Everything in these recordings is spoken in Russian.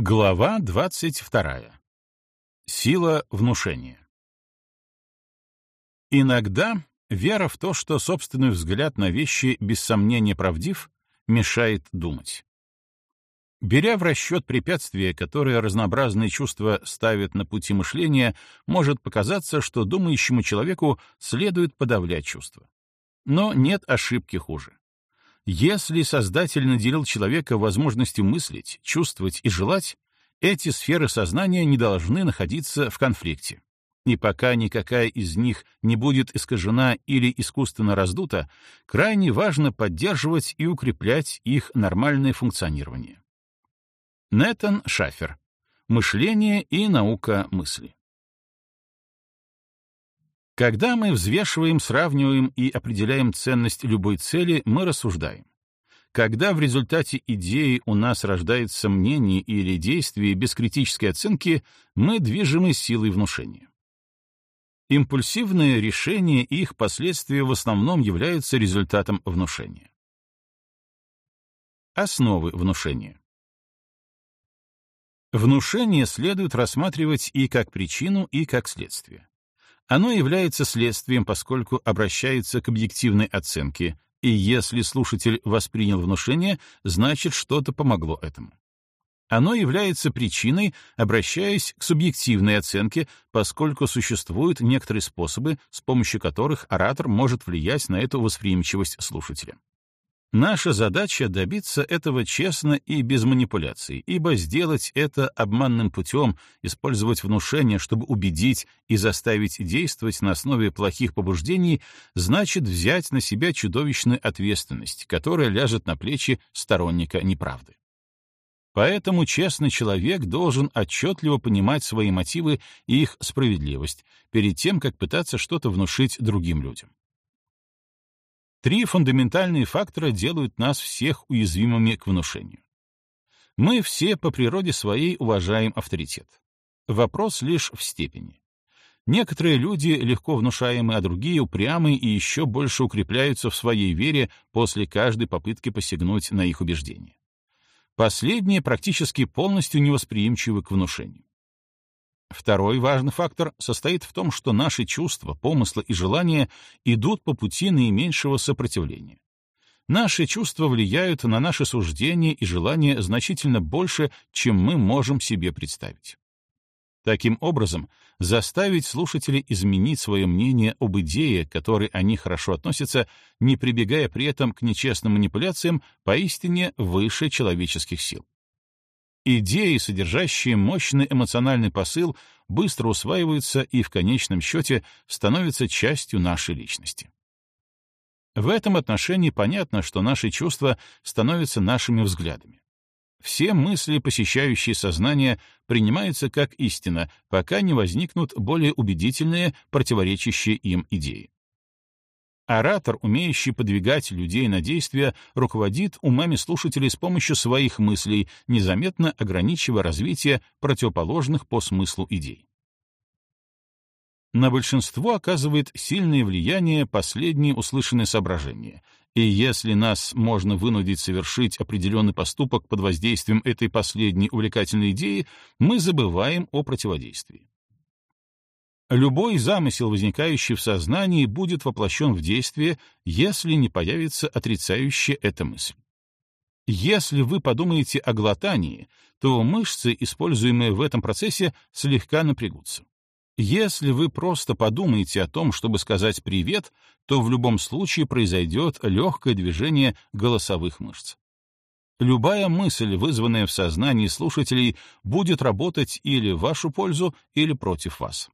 Глава 22. Сила внушения. Иногда вера в то, что собственный взгляд на вещи без сомнения правдив, мешает думать. Беря в расчет препятствия, которые разнообразные чувства ставят на пути мышления, может показаться, что думающему человеку следует подавлять чувства. Но нет ошибки хуже. Если Создатель наделил человека возможностью мыслить, чувствовать и желать, эти сферы сознания не должны находиться в конфликте. И пока никакая из них не будет искажена или искусственно раздута, крайне важно поддерживать и укреплять их нормальное функционирование. Нэтан Шафер. Мышление и наука мысли. Когда мы взвешиваем, сравниваем и определяем ценность любой цели, мы рассуждаем. Когда в результате идеи у нас рождается мнение или действие без критической оценки, мы движимы силой внушения. Импульсивные решения и их последствия в основном являются результатом внушения. Основы внушения. Внушение следует рассматривать и как причину, и как следствие. Оно является следствием, поскольку обращается к объективной оценке, и если слушатель воспринял внушение, значит, что-то помогло этому. Оно является причиной, обращаясь к субъективной оценке, поскольку существуют некоторые способы, с помощью которых оратор может влиять на эту восприимчивость слушателя. Наша задача — добиться этого честно и без манипуляций, ибо сделать это обманным путем, использовать внушение, чтобы убедить и заставить действовать на основе плохих побуждений, значит взять на себя чудовищную ответственность, которая ляжет на плечи сторонника неправды. Поэтому честный человек должен отчетливо понимать свои мотивы и их справедливость перед тем, как пытаться что-то внушить другим людям. Три фундаментальные фактора делают нас всех уязвимыми к внушению. Мы все по природе своей уважаем авторитет. Вопрос лишь в степени. Некоторые люди легко внушаемы, а другие упрямы и еще больше укрепляются в своей вере после каждой попытки посягнуть на их убеждения. Последние практически полностью невосприимчивы к внушению. Второй важный фактор состоит в том, что наши чувства, помыслы и желания идут по пути наименьшего сопротивления. Наши чувства влияют на наши суждения и желания значительно больше, чем мы можем себе представить. Таким образом, заставить слушателей изменить свое мнение об идее, к которой они хорошо относятся, не прибегая при этом к нечестным манипуляциям, поистине выше человеческих сил. Идеи, содержащие мощный эмоциональный посыл, быстро усваиваются и в конечном счете становятся частью нашей личности. В этом отношении понятно, что наши чувства становятся нашими взглядами. Все мысли, посещающие сознание, принимаются как истина, пока не возникнут более убедительные, противоречащие им идеи. Оратор, умеющий подвигать людей на действия, руководит умами слушателей с помощью своих мыслей, незаметно ограничивая развитие противоположных по смыслу идей. На большинство оказывает сильное влияние последние услышанные соображения, и если нас можно вынудить совершить определенный поступок под воздействием этой последней увлекательной идеи, мы забываем о противодействии. Любой замысел, возникающий в сознании, будет воплощен в действие, если не появится отрицающая эта мысль. Если вы подумаете о глотании, то мышцы, используемые в этом процессе, слегка напрягутся. Если вы просто подумаете о том, чтобы сказать «привет», то в любом случае произойдет легкое движение голосовых мышц. Любая мысль, вызванная в сознании слушателей, будет работать или в вашу пользу, или против вас.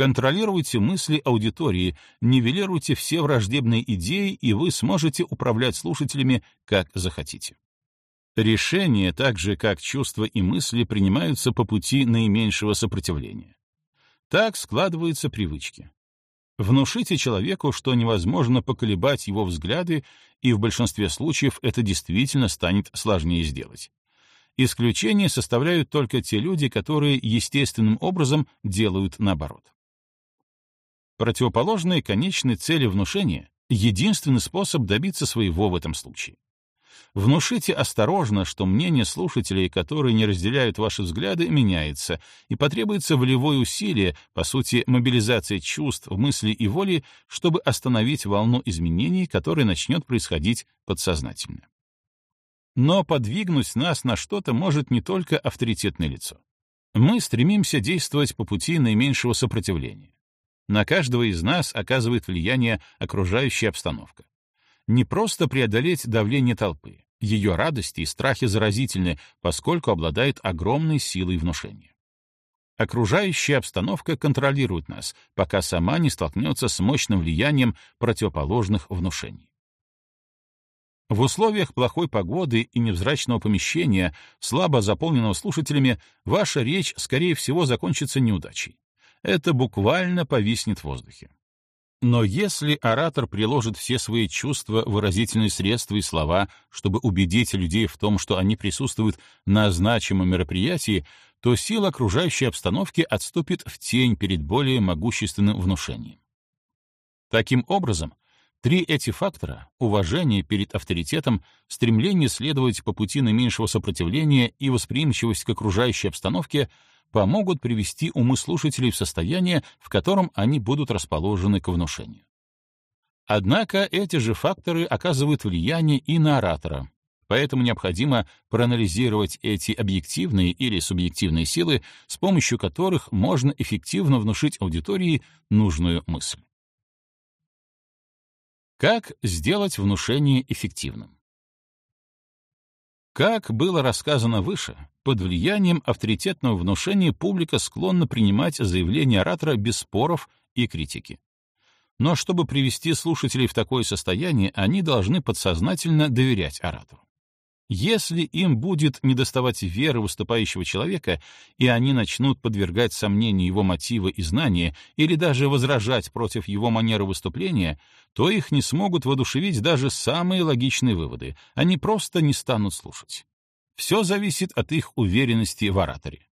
Контролируйте мысли аудитории, нивелируйте все враждебные идеи, и вы сможете управлять слушателями как захотите. Решения, так же как чувства и мысли, принимаются по пути наименьшего сопротивления. Так складываются привычки. Внушите человеку, что невозможно поколебать его взгляды, и в большинстве случаев это действительно станет сложнее сделать. Исключение составляют только те люди, которые естественным образом делают наоборот. Противоположные конечной цели внушения — единственный способ добиться своего в этом случае. Внушите осторожно, что мнение слушателей, которые не разделяют ваши взгляды, меняется, и потребуется волевое усилие, по сути, мобилизация чувств, мыслей и воли, чтобы остановить волну изменений, которая начнет происходить подсознательно. Но подвигнуть нас на что-то может не только авторитетное лицо. Мы стремимся действовать по пути наименьшего сопротивления. На каждого из нас оказывает влияние окружающая обстановка не просто преодолеть давление толпы. Ее радости и страхи заразительны, поскольку обладает огромной силой внушения. Окружающая обстановка контролирует нас, пока сама не столкнется с мощным влиянием противоположных внушений. В условиях плохой погоды и невзрачного помещения, слабо заполненного слушателями, ваша речь, скорее всего, закончится неудачей. Это буквально повиснет в воздухе. Но если оратор приложит все свои чувства, выразительные средства и слова, чтобы убедить людей в том, что они присутствуют на значимом мероприятии, то сила окружающей обстановки отступит в тень перед более могущественным внушением. Таким образом, три эти фактора — уважение перед авторитетом, стремление следовать по пути наименьшего сопротивления и восприимчивость к окружающей обстановке — помогут привести умы слушателей в состояние, в котором они будут расположены к внушению. Однако эти же факторы оказывают влияние и на оратора, поэтому необходимо проанализировать эти объективные или субъективные силы, с помощью которых можно эффективно внушить аудитории нужную мысль. Как сделать внушение эффективным? Как было рассказано выше, под влиянием авторитетного внушения публика склонна принимать заявления оратора без споров и критики. Но чтобы привести слушателей в такое состояние, они должны подсознательно доверять оратору. Если им будет недоставать веры выступающего человека, и они начнут подвергать сомнению его мотивы и знания, или даже возражать против его манеры выступления, то их не смогут воодушевить даже самые логичные выводы, они просто не станут слушать. Все зависит от их уверенности в ораторе.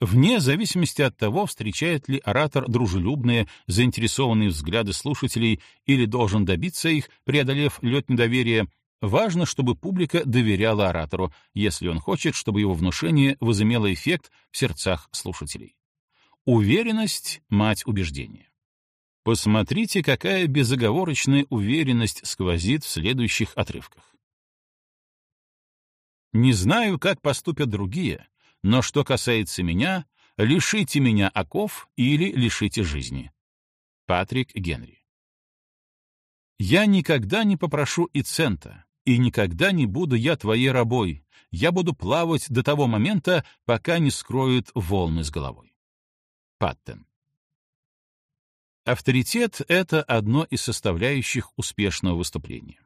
Вне зависимости от того, встречает ли оратор дружелюбные, заинтересованные взгляды слушателей или должен добиться их, преодолев лед недоверия, Важно, чтобы публика доверяла оратору, если он хочет, чтобы его внушение возымело эффект в сердцах слушателей. Уверенность — мать убеждения. Посмотрите, какая безоговорочная уверенность сквозит в следующих отрывках. «Не знаю, как поступят другие, но что касается меня, лишите меня оков или лишите жизни». Патрик Генри. «Я никогда не попрошу и цента, и никогда не буду я твоей рабой, я буду плавать до того момента, пока не скроют волны с головой. Паттен. Авторитет — это одно из составляющих успешного выступления.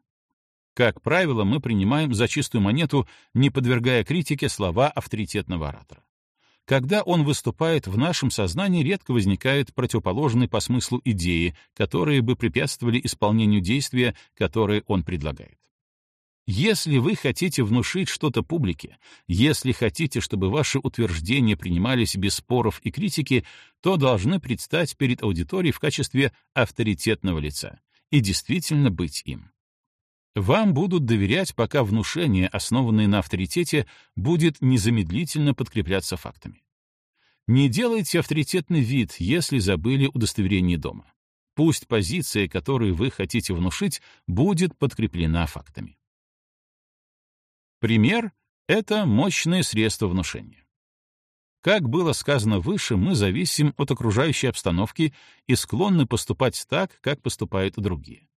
Как правило, мы принимаем за чистую монету, не подвергая критике слова авторитетного оратора. Когда он выступает, в нашем сознании редко возникают противоположные по смыслу идеи, которые бы препятствовали исполнению действия, которое он предлагает. Если вы хотите внушить что-то публике, если хотите, чтобы ваши утверждения принимались без споров и критики, то должны предстать перед аудиторией в качестве авторитетного лица и действительно быть им. Вам будут доверять, пока внушение, основанное на авторитете, будет незамедлительно подкрепляться фактами. Не делайте авторитетный вид, если забыли удостоверение дома. Пусть позиция, которую вы хотите внушить, будет подкреплена фактами. Пример — это мощное средство внушения. Как было сказано выше, мы зависим от окружающей обстановки и склонны поступать так, как поступают другие.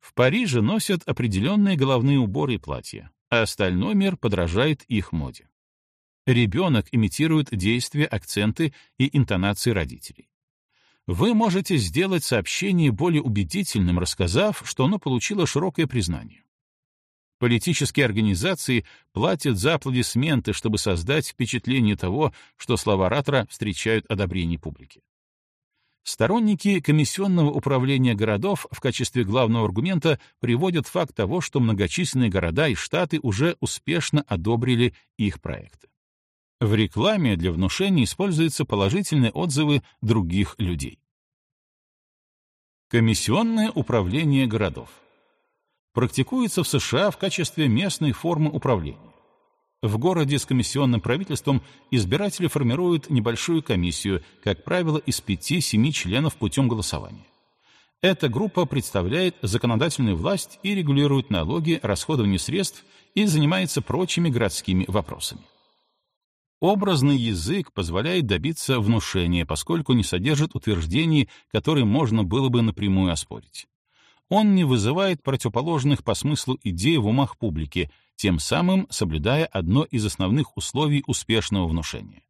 В Париже носят определенные головные уборы и платья, а остальной мир подражает их моде. Ребенок имитирует действия, акценты и интонации родителей. Вы можете сделать сообщение более убедительным, рассказав, что оно получило широкое признание. Политические организации платят за аплодисменты, чтобы создать впечатление того, что слова оратора встречают одобрение публики. Сторонники комиссионного управления городов в качестве главного аргумента приводят факт того, что многочисленные города и штаты уже успешно одобрили их проекты. В рекламе для внушения используются положительные отзывы других людей. Комиссионное управление городов. Практикуется в США в качестве местной формы управления. В городе с комиссионным правительством избиратели формируют небольшую комиссию, как правило, из 5-7 членов путем голосования. Эта группа представляет законодательную власть и регулирует налоги, расходование средств и занимается прочими городскими вопросами. Образный язык позволяет добиться внушения, поскольку не содержит утверждений, которые можно было бы напрямую оспорить. Он не вызывает противоположных по смыслу идей в умах публики, тем самым соблюдая одно из основных условий успешного внушения.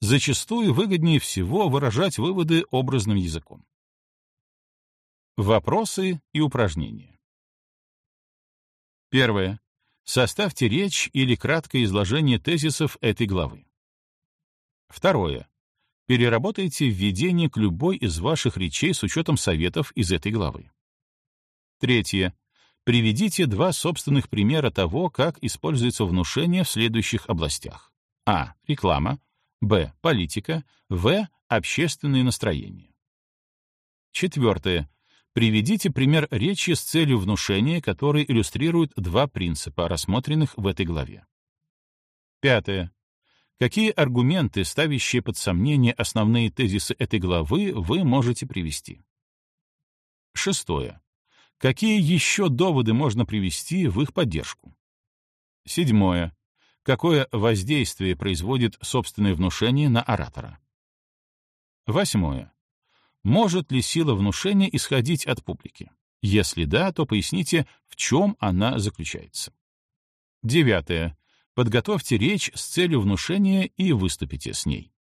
Зачастую выгоднее всего выражать выводы образным языком. Вопросы и упражнения. Первое. Составьте речь или краткое изложение тезисов этой главы. Второе. Переработайте введение к любой из ваших речей с учетом советов из этой главы. Третье. Приведите два собственных примера того, как используется внушение в следующих областях. А. Реклама. Б. Политика. В. Общественные настроения. Четвертое. Приведите пример речи с целью внушения, который иллюстрирует два принципа, рассмотренных в этой главе. Пятое. Какие аргументы, ставящие под сомнение основные тезисы этой главы, вы можете привести? Шестое. Какие еще доводы можно привести в их поддержку? Седьмое. Какое воздействие производит собственное внушение на оратора? Восьмое. Может ли сила внушения исходить от публики? Если да, то поясните, в чем она заключается. Девятое. Подготовьте речь с целью внушения и выступите с ней.